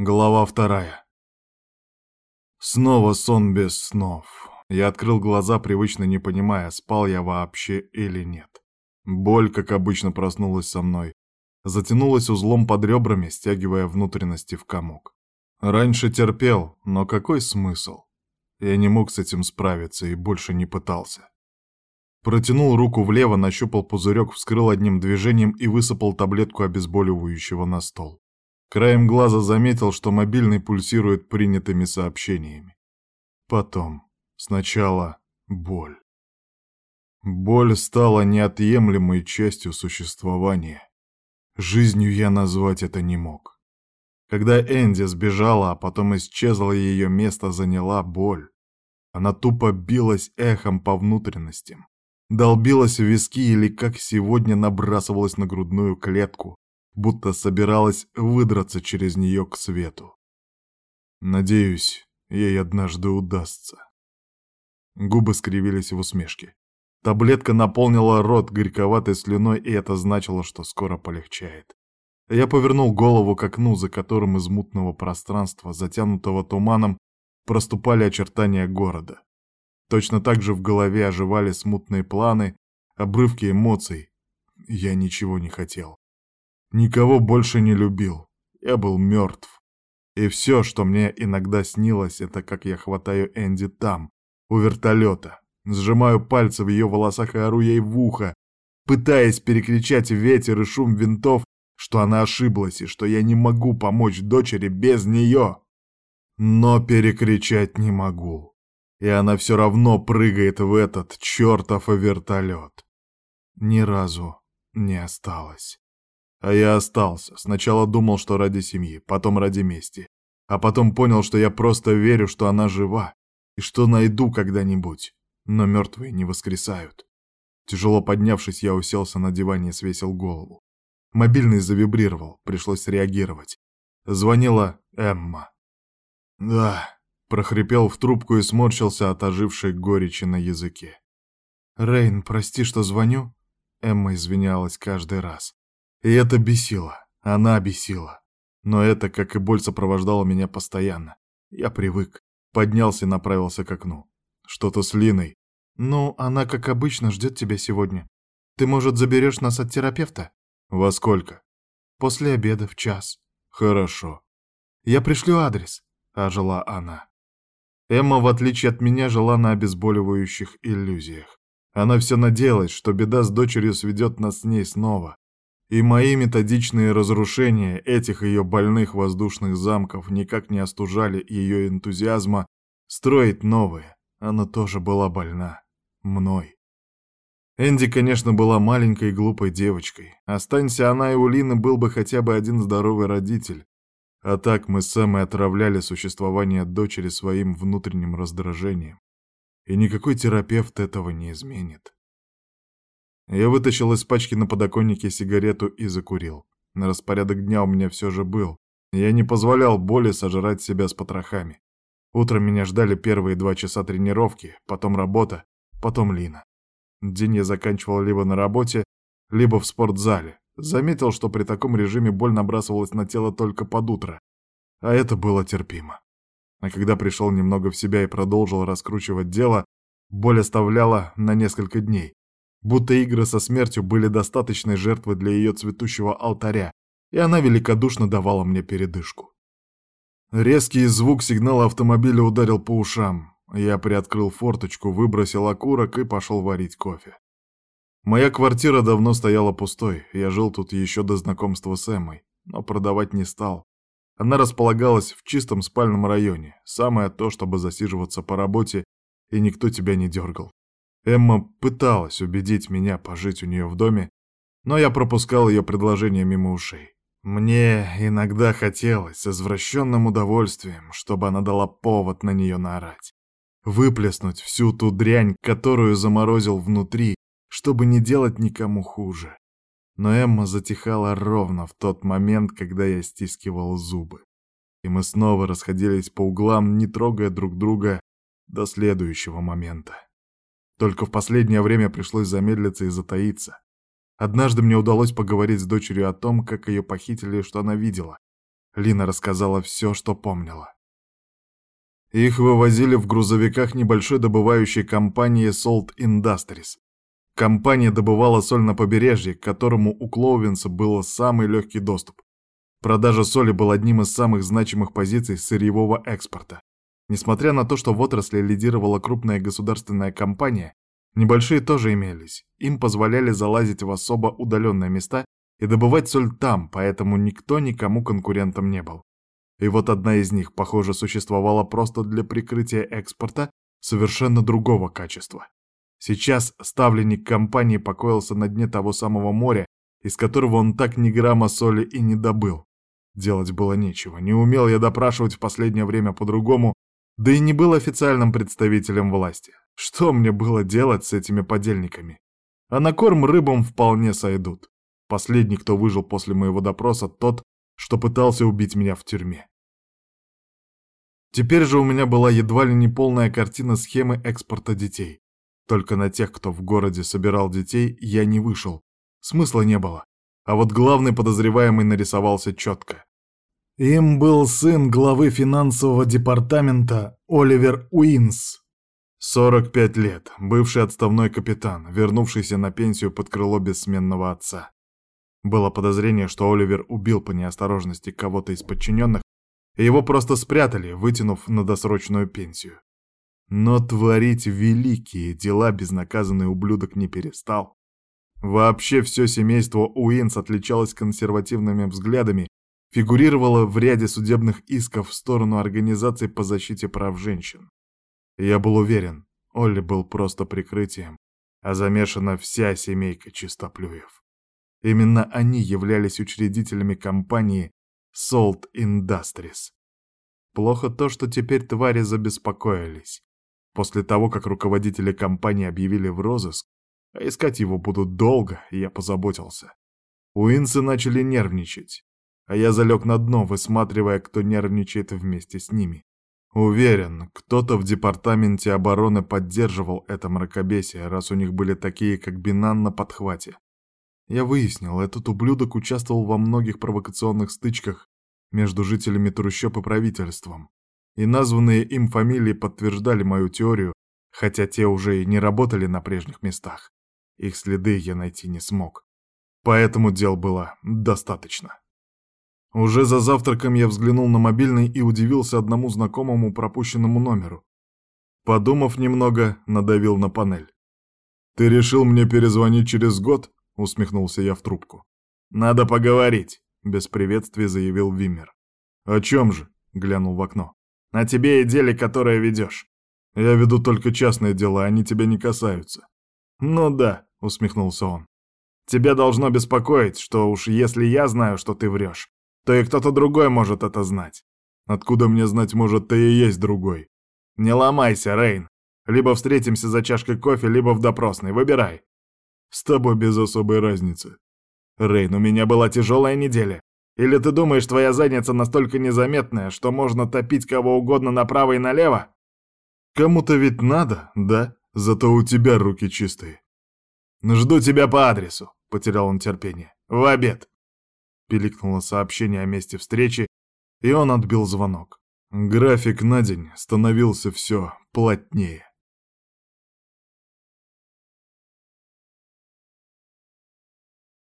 Глава вторая. Снова сон без снов. Я открыл глаза, привычно не понимая, спал я вообще или нет. Боль, как обычно, проснулась со мной. Затянулась узлом под ребрами, стягивая внутренности в комок. Раньше терпел, но какой смысл? Я не мог с этим справиться и больше не пытался. Протянул руку влево, нащупал пузырек, вскрыл одним движением и высыпал таблетку обезболивающего на стол. Краем глаза заметил, что мобильный пульсирует принятыми сообщениями. Потом. Сначала боль. Боль стала неотъемлемой частью существования. Жизнью я назвать это не мог. Когда Энди сбежала, а потом исчезла, ее место заняла боль. Она тупо билась эхом по внутренностям, долбилась в виски или, как сегодня, набрасывалась на грудную клетку, будто собиралась выдраться через нее к свету. Надеюсь, ей однажды удастся. Губы скривились в усмешке. Таблетка наполнила рот горьковатой слюной, и это значило, что скоро полегчает. Я повернул голову к окну, за которым из мутного пространства, затянутого туманом, проступали очертания города. Точно так же в голове оживали смутные планы, обрывки эмоций. Я ничего не хотел. Никого больше не любил. Я был мертв. И все, что мне иногда снилось, это как я хватаю Энди там, у вертолета, сжимаю пальцы в ее волосах и ору ей в ухо, пытаясь перекричать ветер и шум винтов, что она ошиблась и что я не могу помочь дочери без нее. Но перекричать не могу. И она все равно прыгает в этот чертов вертолет. Ни разу не осталось. А я остался. Сначала думал, что ради семьи, потом ради мести. А потом понял, что я просто верю, что она жива, и что найду когда-нибудь. Но мертвые не воскресают. Тяжело поднявшись, я уселся на диване и свесил голову. Мобильный завибрировал, пришлось реагировать. Звонила Эмма. «Да», — прохрипел в трубку и сморщился от ожившей горечи на языке. «Рейн, прости, что звоню?» Эмма извинялась каждый раз. И это бесило. Она бесила. Но это, как и боль, сопровождало меня постоянно. Я привык. Поднялся и направился к окну. Что-то с Линой. Ну, она, как обычно, ждет тебя сегодня. Ты, может, заберешь нас от терапевта? Во сколько? После обеда, в час. Хорошо. Я пришлю адрес, ожила она. Эмма, в отличие от меня, жила на обезболивающих иллюзиях. Она все надеялась, что беда с дочерью сведет нас с ней снова, и мои методичные разрушения этих ее больных воздушных замков никак не остужали ее энтузиазма строить новые. Она тоже была больна. Мной. Энди, конечно, была маленькой глупой девочкой. Останься она и у Лины, был бы хотя бы один здоровый родитель. А так мы с Эмой отравляли существование дочери своим внутренним раздражением. И никакой терапевт этого не изменит. Я вытащил из пачки на подоконнике сигарету и закурил. На распорядок дня у меня все же был. Я не позволял боли сожрать себя с потрохами. Утром меня ждали первые два часа тренировки, потом работа, потом Лина. День я заканчивал либо на работе, либо в спортзале. Заметил, что при таком режиме боль набрасывалась на тело только под утро. А это было терпимо. А когда пришел немного в себя и продолжил раскручивать дело, боль оставляла на несколько дней будто игры со смертью были достаточной жертвой для ее цветущего алтаря, и она великодушно давала мне передышку. Резкий звук сигнала автомобиля ударил по ушам. Я приоткрыл форточку, выбросил окурок и пошел варить кофе. Моя квартира давно стояла пустой, я жил тут еще до знакомства с Эммой, но продавать не стал. Она располагалась в чистом спальном районе, самое то, чтобы засиживаться по работе, и никто тебя не дергал. Эмма пыталась убедить меня пожить у нее в доме, но я пропускал ее предложение мимо ушей. Мне иногда хотелось с извращенным удовольствием, чтобы она дала повод на нее наорать. Выплеснуть всю ту дрянь, которую заморозил внутри, чтобы не делать никому хуже. Но Эмма затихала ровно в тот момент, когда я стискивал зубы. И мы снова расходились по углам, не трогая друг друга до следующего момента. Только в последнее время пришлось замедлиться и затаиться. Однажды мне удалось поговорить с дочерью о том, как ее похитили и что она видела. Лина рассказала все, что помнила. Их вывозили в грузовиках небольшой добывающей компании Salt Industries. Компания добывала соль на побережье, к которому у Клоувенса был самый легкий доступ. Продажа соли был одним из самых значимых позиций сырьевого экспорта. Несмотря на то, что в отрасли лидировала крупная государственная компания, небольшие тоже имелись. Им позволяли залазить в особо удаленные места и добывать соль там, поэтому никто никому конкурентом не был. И вот одна из них, похоже, существовала просто для прикрытия экспорта совершенно другого качества. Сейчас ставленник компании покоился на дне того самого моря, из которого он так ни грамма соли и не добыл. Делать было нечего, не умел я допрашивать в последнее время по-другому, да и не был официальным представителем власти. Что мне было делать с этими подельниками? А на корм рыбам вполне сойдут. Последний, кто выжил после моего допроса, тот, что пытался убить меня в тюрьме. Теперь же у меня была едва ли не полная картина схемы экспорта детей. Только на тех, кто в городе собирал детей, я не вышел. Смысла не было. А вот главный подозреваемый нарисовался четко. Им был сын главы финансового департамента Оливер Уинс. 45 лет, бывший отставной капитан, вернувшийся на пенсию под крыло бессменного отца. Было подозрение, что Оливер убил по неосторожности кого-то из подчиненных, и его просто спрятали, вытянув на досрочную пенсию. Но творить великие дела безнаказанный ублюдок не перестал. Вообще все семейство Уинс отличалось консервативными взглядами фигурировала в ряде судебных исков в сторону организаций по защите прав женщин. Я был уверен, Олли был просто прикрытием, а замешана вся семейка чистоплюев. Именно они являлись учредителями компании Salt Industries. Плохо то, что теперь твари забеспокоились. После того, как руководители компании объявили в розыск, а искать его будут долго, я позаботился. Уинсы начали нервничать а я залег на дно, высматривая, кто нервничает вместе с ними. Уверен, кто-то в департаменте обороны поддерживал это мракобесие, раз у них были такие, как Бинан на подхвате. Я выяснил, этот ублюдок участвовал во многих провокационных стычках между жителями трущоб и правительством. И названные им фамилии подтверждали мою теорию, хотя те уже и не работали на прежних местах. Их следы я найти не смог. Поэтому дел было достаточно. Уже за завтраком я взглянул на мобильный и удивился одному знакомому пропущенному номеру. Подумав немного, надавил на панель. «Ты решил мне перезвонить через год?» — усмехнулся я в трубку. «Надо поговорить», — без приветствия заявил Виммер. «О чем же?» — глянул в окно. «О тебе и деле, которое ведешь». «Я веду только частные дела, они тебя не касаются». «Ну да», — усмехнулся он. «Тебя должно беспокоить, что уж если я знаю, что ты врешь, то и кто-то другой может это знать. Откуда мне знать, может, ты и есть другой? Не ломайся, Рейн. Либо встретимся за чашкой кофе, либо в допросной. Выбирай. С тобой без особой разницы. Рейн, у меня была тяжелая неделя. Или ты думаешь, твоя задница настолько незаметная, что можно топить кого угодно направо и налево? Кому-то ведь надо, да? Зато у тебя руки чистые. Жду тебя по адресу, потерял он терпение. В обед. Пиликнуло сообщение о месте встречи, и он отбил звонок. График на день становился все плотнее.